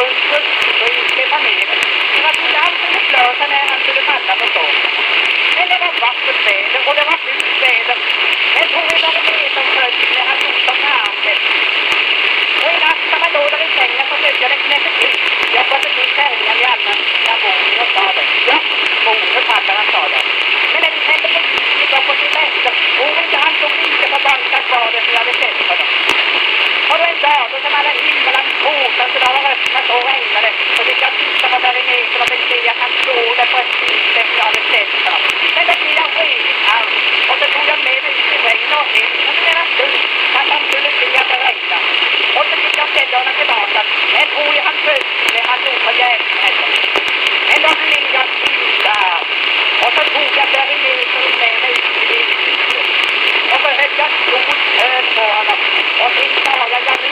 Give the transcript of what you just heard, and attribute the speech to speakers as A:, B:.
A: runt stefaneret. Det var inte alls en förslösa när han skulle falla på. Men det vackert väder och det var fult väder. Men så ni vad det är som när han tog som armen? Och i natt när man låg där i sängen så följde jag det knäppet till. Jag skötte till färjan i alla mina våning och sa det. Ja, mormor fattar han sa det. Men när vi tände på ljuset och på sin vänster, och inte han stod lite på banka kvar det som jag hade sett honom. Och då en dag då som alla himlen tårtade så det var öppnat och regnade så fick jag titta på barometern och se att han stod där på ett ställe som jag hade sett honom. Men det blev jag riktigt arg och så tog jag med mig ut i regn och hem under denna stund att han skulle se att det regnade. Och så fick jag ställa honom tillbaka. Men tror jag han följde det han gjorde på järnhällen. Men då blev jag stilla. Och så tog jag barometern med mig ut i huset. Och så högg jag stor öl på honom. Och sen sa jag, jag